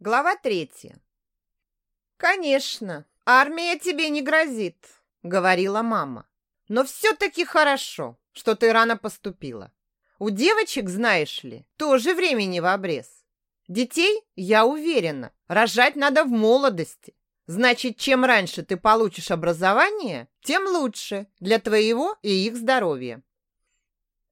Глава третья. «Конечно, армия тебе не грозит», — говорила мама. «Но все-таки хорошо, что ты рано поступила. У девочек, знаешь ли, тоже времени в обрез. Детей, я уверена, рожать надо в молодости. Значит, чем раньше ты получишь образование, тем лучше для твоего и их здоровья».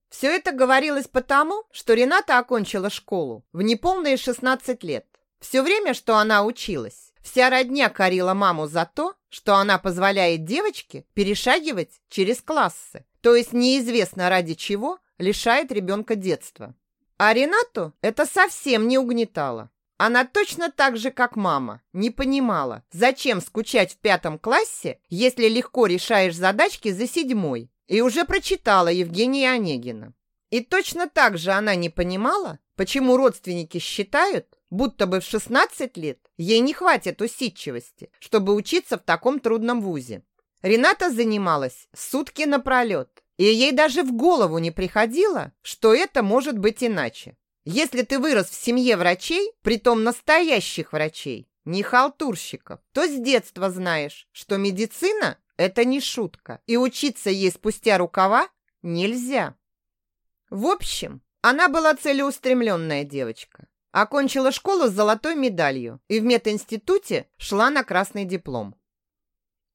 Все это говорилось потому, что Рената окончила школу в неполные 16 лет все время, что она училась, вся родня корила маму за то, что она позволяет девочке перешагивать через классы, то есть неизвестно ради чего лишает ребенка детства. А Ренату это совсем не угнетало. Она точно так же, как мама, не понимала, зачем скучать в пятом классе, если легко решаешь задачки за седьмой, и уже прочитала Евгения Онегина. И точно так же она не понимала, почему родственники считают, будто бы в 16 лет ей не хватит усидчивости, чтобы учиться в таком трудном вузе. Рената занималась сутки напролет, и ей даже в голову не приходило, что это может быть иначе. Если ты вырос в семье врачей, притом настоящих врачей, не халтурщиков, то с детства знаешь, что медицина – это не шутка, и учиться ей спустя рукава нельзя. В общем, она была целеустремленная девочка. Окончила школу с золотой медалью и в мединституте шла на красный диплом.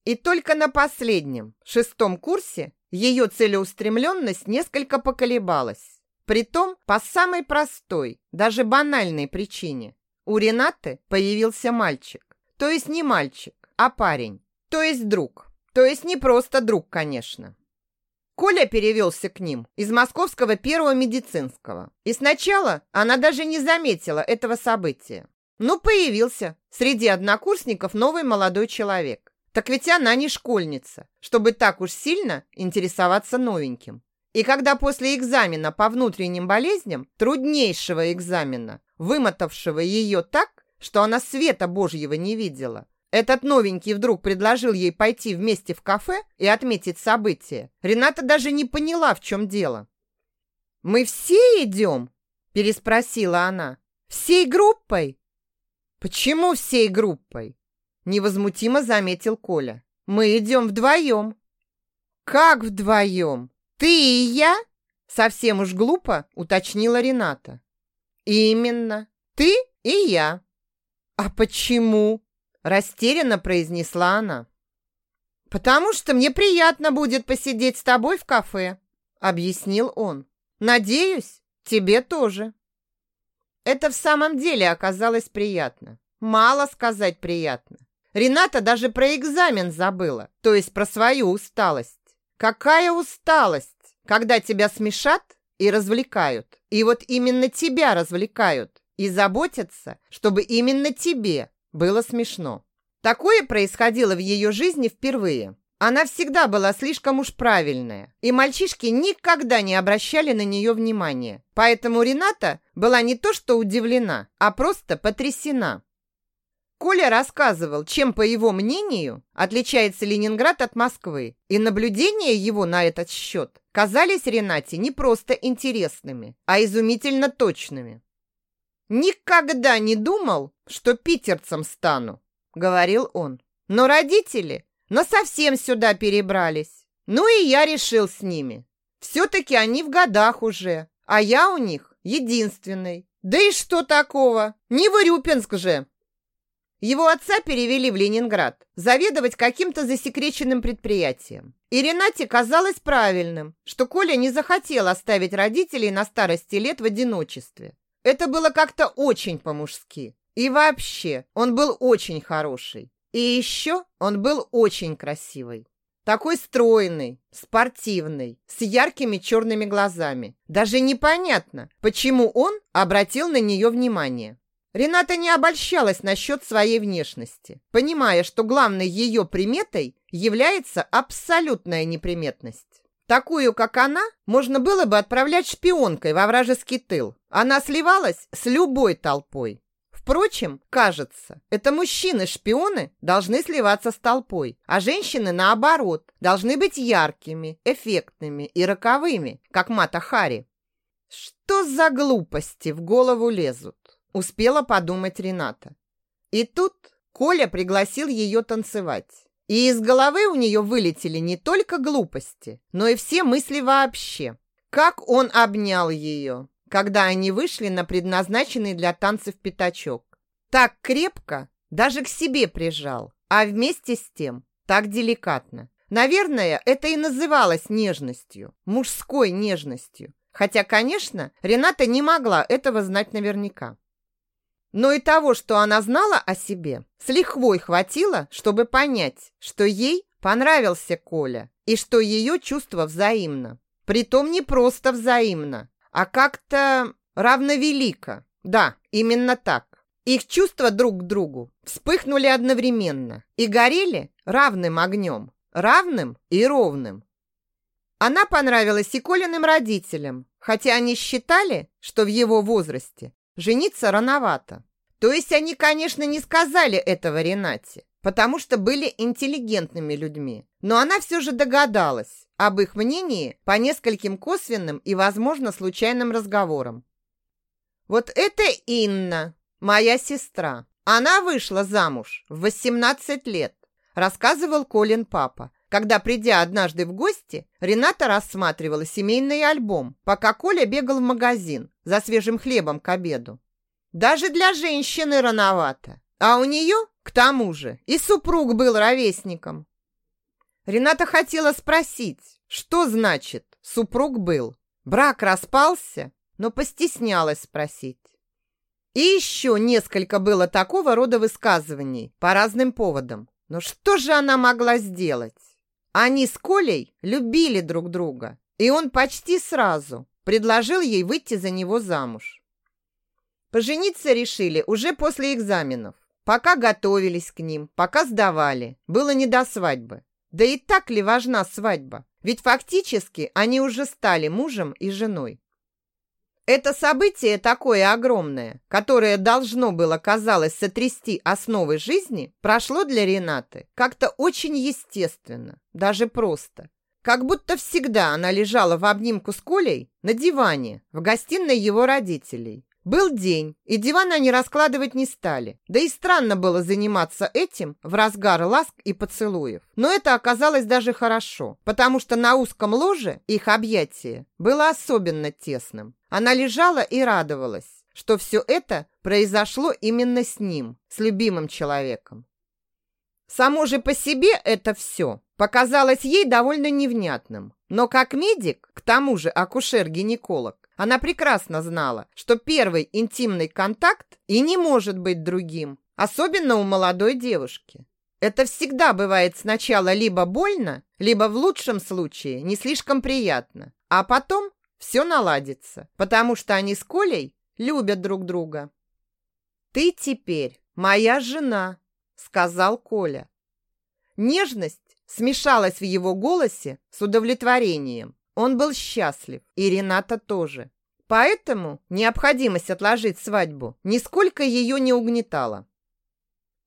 И только на последнем, шестом курсе, ее целеустремленность несколько поколебалась. Притом по самой простой, даже банальной причине. У Ренаты появился мальчик. То есть не мальчик, а парень. То есть друг. То есть не просто друг, конечно. Коля перевелся к ним из московского первого медицинского. И сначала она даже не заметила этого события. Ну, появился среди однокурсников новый молодой человек. Так ведь она не школьница, чтобы так уж сильно интересоваться новеньким. И когда после экзамена по внутренним болезням, труднейшего экзамена, вымотавшего ее так, что она света Божьего не видела, этот новенький вдруг предложил ей пойти вместе в кафе и отметить событие. Рената даже не поняла, в чем дело. «Мы все идем?» – переспросила она. «Всей группой?» «Почему всей группой?» – невозмутимо заметил Коля. «Мы идем вдвоем». «Как вдвоем? Ты и я?» Совсем уж глупо уточнила Рената. «Именно. Ты и я». «А почему?» Растерянно произнесла она. «Потому что мне приятно будет посидеть с тобой в кафе», объяснил он. «Надеюсь, тебе тоже». Это в самом деле оказалось приятно. Мало сказать приятно. Рената даже про экзамен забыла, то есть про свою усталость. Какая усталость, когда тебя смешат и развлекают. И вот именно тебя развлекают и заботятся, чтобы именно тебе было смешно. Такое происходило в ее жизни впервые. Она всегда была слишком уж правильная, и мальчишки никогда не обращали на нее внимания. Поэтому Рената была не то что удивлена, а просто потрясена. Коля рассказывал, чем, по его мнению, отличается Ленинград от Москвы, и наблюдения его на этот счет казались Ренате не просто интересными, а изумительно точными. «Никогда не думал, что питерцем стану», — говорил он. «Но родители насовсем сюда перебрались. Ну и я решил с ними. Все-таки они в годах уже, а я у них единственный. Да и что такого? Не в Урюпинск же!» Его отца перевели в Ленинград заведовать каким-то засекреченным предприятием. И Ренате казалось правильным, что Коля не захотел оставить родителей на старости лет в одиночестве. Это было как-то очень по-мужски. И вообще, он был очень хороший. И еще он был очень красивый. Такой стройный, спортивный, с яркими черными глазами. Даже непонятно, почему он обратил на нее внимание. Рената не обольщалась насчет своей внешности, понимая, что главной ее приметой является абсолютная неприметность. Такую, как она, можно было бы отправлять шпионкой во вражеский тыл. Она сливалась с любой толпой. Впрочем, кажется, это мужчины-шпионы должны сливаться с толпой, а женщины, наоборот, должны быть яркими, эффектными и роковыми, как Мата Хари. Что за глупости в голову лезут? Успела подумать Рената. И тут Коля пригласил ее танцевать. И из головы у нее вылетели не только глупости, но и все мысли вообще. Как он обнял ее, когда они вышли на предназначенный для танцев пятачок. Так крепко, даже к себе прижал, а вместе с тем так деликатно. Наверное, это и называлось нежностью, мужской нежностью. Хотя, конечно, Рената не могла этого знать наверняка. Но и того, что она знала о себе, с лихвой хватило, чтобы понять, что ей понравился Коля и что ее чувство взаимно. Притом не просто взаимно, а как-то равновелико. Да, именно так. Их чувства друг к другу вспыхнули одновременно и горели равным огнем, равным и ровным. Она понравилась и Колиным родителям, хотя они считали, что в его возрасте жениться рановато. То есть они, конечно, не сказали этого Ренате, потому что были интеллигентными людьми. Но она все же догадалась об их мнении по нескольким косвенным и, возможно, случайным разговорам. Вот это Инна, моя сестра. Она вышла замуж в 18 лет, рассказывал Колин папа. Когда, придя однажды в гости, Рената рассматривала семейный альбом, пока Коля бегал в магазин за свежим хлебом к обеду. Даже для женщины рановато. А у нее, к тому же, и супруг был ровесником. Рената хотела спросить, что значит «супруг был». Брак распался, но постеснялась спросить. И еще несколько было такого рода высказываний по разным поводам. Но что же она могла сделать? Они с Колей любили друг друга, и он почти сразу предложил ей выйти за него замуж. Пожениться решили уже после экзаменов. Пока готовились к ним, пока сдавали. Было не до свадьбы. Да и так ли важна свадьба? Ведь фактически они уже стали мужем и женой. Это событие такое огромное, которое должно было, казалось, сотрясти основы жизни, прошло для Ренаты как-то очень естественно, даже просто. Как будто всегда она лежала в обнимку с Колей на диване в гостиной его родителей был день, и диван они раскладывать не стали. Да и странно было заниматься этим в разгар ласк и поцелуев. Но это оказалось даже хорошо, потому что на узком ложе их объятие было особенно тесным. Она лежала и радовалась, что все это произошло именно с ним, с любимым человеком. Само же по себе это все показалось ей довольно невнятным. Но как медик, к тому же акушер-гинеколог, она прекрасно знала, что первый интимный контакт и не может быть другим, особенно у молодой девушки. Это всегда бывает сначала либо больно, либо в лучшем случае не слишком приятно, а потом все наладится, потому что они с Колей любят друг друга. «Ты теперь моя жена», — сказал Коля. Нежность смешалась в его голосе с удовлетворением. Он был счастлив, и Рената тоже. Поэтому необходимость отложить свадьбу нисколько ее не угнетала.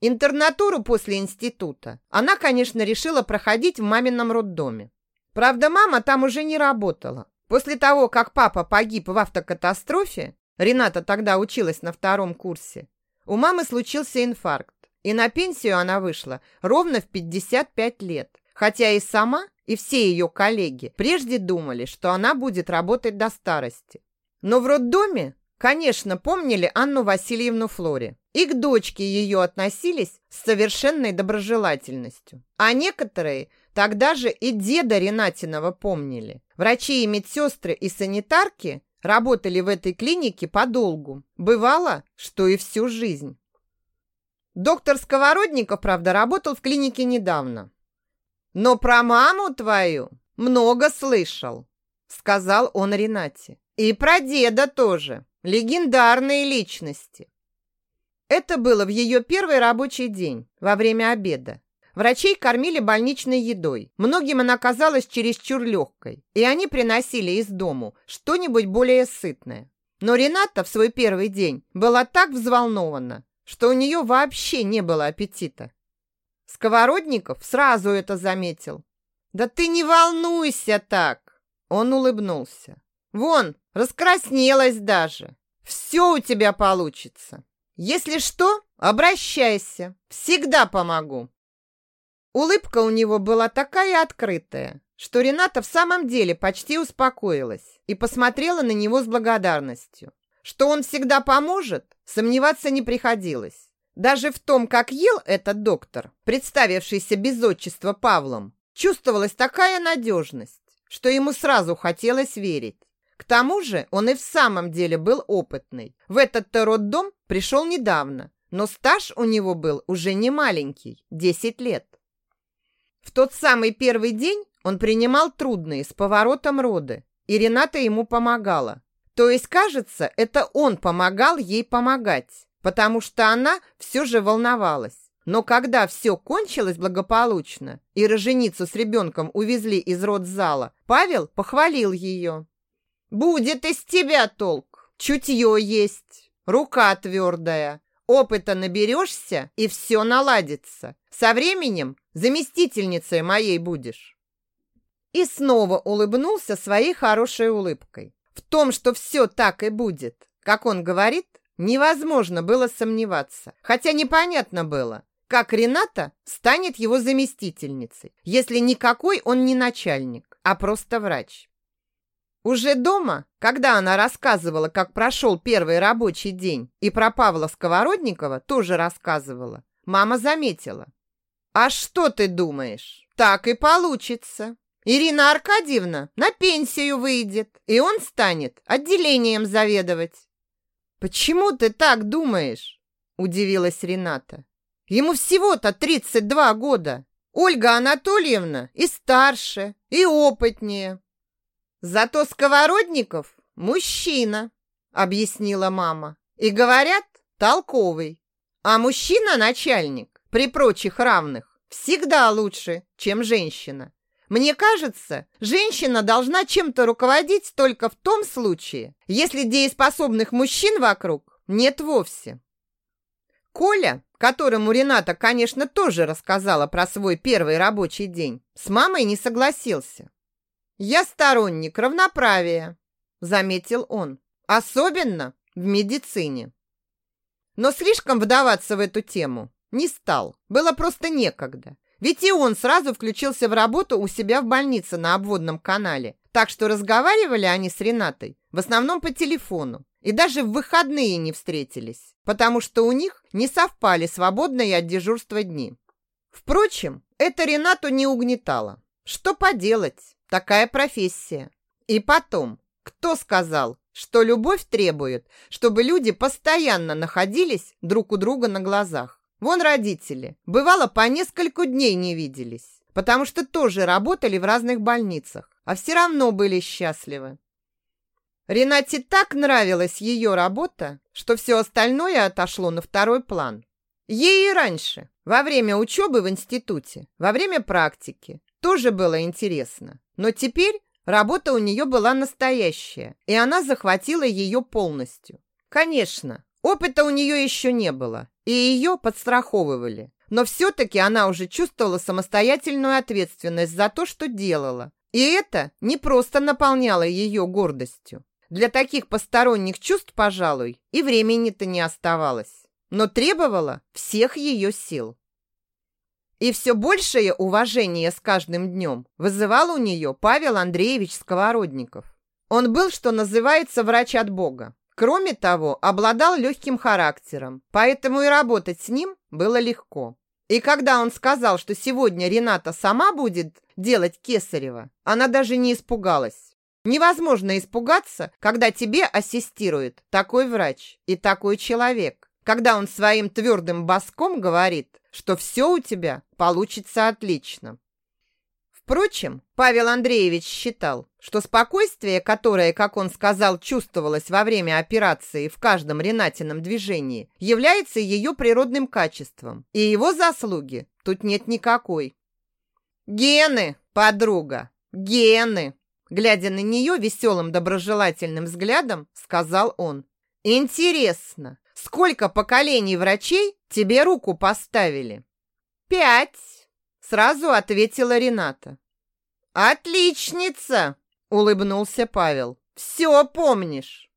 Интернатуру после института она, конечно, решила проходить в мамином роддоме. Правда, мама там уже не работала. После того, как папа погиб в автокатастрофе, Рената тогда училась на втором курсе, у мамы случился инфаркт, и на пенсию она вышла ровно в 55 лет, хотя и сама и все ее коллеги прежде думали, что она будет работать до старости. Но в роддоме, конечно, помнили Анну Васильевну Флори. И к дочке ее относились с совершенной доброжелательностью. А некоторые тогда же и деда Ренатинова помнили. Врачи и медсестры и санитарки работали в этой клинике подолгу. Бывало, что и всю жизнь. Доктор Сковородников, правда, работал в клинике недавно. Но про маму твою много слышал, сказал он Ренате. И про деда тоже. Легендарные личности. Это было в ее первый рабочий день, во время обеда. Врачей кормили больничной едой. Многим она казалась чересчур легкой, и они приносили из дому что-нибудь более сытное. Но Рената в свой первый день была так взволнована, что у нее вообще не было аппетита. Сковородников сразу это заметил. «Да ты не волнуйся так!» Он улыбнулся. «Вон, раскраснелась даже. Все у тебя получится. Если что, обращайся, всегда помогу. Улыбка у него была такая открытая, что Рената в самом деле почти успокоилась и посмотрела на него с благодарностью. Что он всегда поможет, сомневаться не приходилось. Даже в том, как ел этот доктор, представившийся без отчества Павлом, чувствовалась такая надежность, что ему сразу хотелось верить. К тому же он и в самом деле был опытный. В этот-то роддом пришел недавно, но стаж у него был уже не маленький – 10 лет. В тот самый первый день он принимал трудные с поворотом роды, и Рената ему помогала. То есть, кажется, это он помогал ей помогать, потому что она все же волновалась. Но когда все кончилось благополучно и роженицу с ребенком увезли из родзала, Павел похвалил ее. «Будет из тебя толк, чутье есть, рука твердая, опыта наберешься, и все наладится. Со временем заместительницей моей будешь». И снова улыбнулся своей хорошей улыбкой. В том, что все так и будет, как он говорит, невозможно было сомневаться. Хотя непонятно было, как Рената станет его заместительницей, если никакой он не начальник, а просто врач. Уже дома, когда она рассказывала, как прошел первый рабочий день, и про Павла Сковородникова тоже рассказывала, мама заметила. «А что ты думаешь? Так и получится. Ирина Аркадьевна на пенсию выйдет, и он станет отделением заведовать». «Почему ты так думаешь?» – удивилась Рената. «Ему всего-то 32 года. Ольга Анатольевна и старше, и опытнее. Зато Сковородников мужчина, объяснила мама. И говорят, толковый. А мужчина-начальник при прочих равных всегда лучше, чем женщина. Мне кажется, женщина должна чем-то руководить только в том случае, если дееспособных мужчин вокруг нет вовсе. Коля, которому Рената, конечно, тоже рассказала про свой первый рабочий день, с мамой не согласился. «Я сторонник равноправия», – заметил он, «особенно в медицине». Но слишком вдаваться в эту тему не стал, было просто некогда. Ведь и он сразу включился в работу у себя в больнице на обводном канале. Так что разговаривали они с Ренатой в основном по телефону. И даже в выходные не встретились, потому что у них не совпали свободные от дежурства дни. Впрочем, это Ренату не угнетало. Что поделать? Такая профессия. И потом, кто сказал, что любовь требует, чтобы люди постоянно находились друг у друга на глазах? Вон родители. Бывало, по несколько дней не виделись, потому что тоже работали в разных больницах, а все равно были счастливы. Ренате так нравилась ее работа, что все остальное отошло на второй план. Ей и раньше, во время учебы в институте, во время практики, тоже было интересно. Но теперь работа у нее была настоящая, и она захватила ее полностью. Конечно, опыта у нее еще не было, и ее подстраховывали. Но все-таки она уже чувствовала самостоятельную ответственность за то, что делала. И это не просто наполняло ее гордостью. Для таких посторонних чувств, пожалуй, и времени-то не оставалось. Но требовало всех ее сил. И все большее уважение с каждым днем вызывал у нее Павел Андреевич Сковородников. Он был, что называется, врач от Бога. Кроме того, обладал легким характером, поэтому и работать с ним было легко. И когда он сказал, что сегодня Рената сама будет делать кесарево, она даже не испугалась. Невозможно испугаться, когда тебе ассистирует такой врач и такой человек, когда он своим твердым боском говорит, что все у тебя получится отлично. Впрочем, Павел Андреевич считал, что спокойствие, которое, как он сказал, чувствовалось во время операции в каждом Ренатином движении, является ее природным качеством, и его заслуги тут нет никакой. «Гены, подруга, гены!» Глядя на нее веселым доброжелательным взглядом, сказал он. «Интересно, Сколько поколений врачей тебе руку поставили? Пять, сразу ответила Рената. Отличница, улыбнулся Павел. Все помнишь.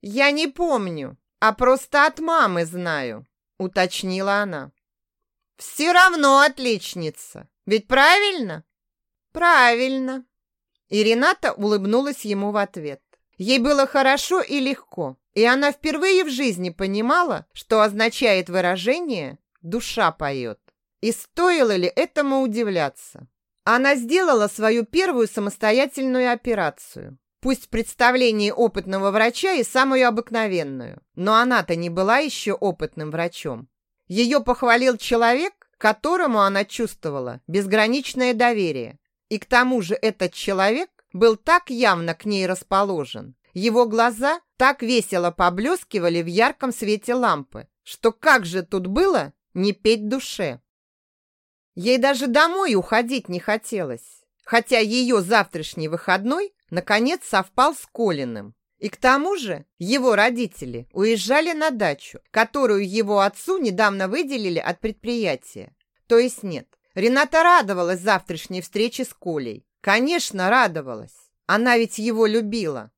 Я не помню, а просто от мамы знаю», — уточнила она. «Все равно отличница, ведь правильно?» «Правильно». И Рената улыбнулась ему в ответ. Ей было хорошо и легко, и она впервые в жизни понимала, что означает выражение «душа поет». И стоило ли этому удивляться? Она сделала свою первую самостоятельную операцию. Пусть в представлении опытного врача и самую обыкновенную, но она-то не была еще опытным врачом. Ее похвалил человек, которому она чувствовала безграничное доверие. И к тому же этот человек был так явно к ней расположен. Его глаза так весело поблескивали в ярком свете лампы, что как же тут было не петь душе. Ей даже домой уходить не хотелось, хотя ее завтрашний выходной наконец совпал с Колиным. И к тому же его родители уезжали на дачу, которую его отцу недавно выделили от предприятия. То есть нет, Рената радовалась завтрашней встрече с Колей. Конечно, радовалась. Она ведь его любила.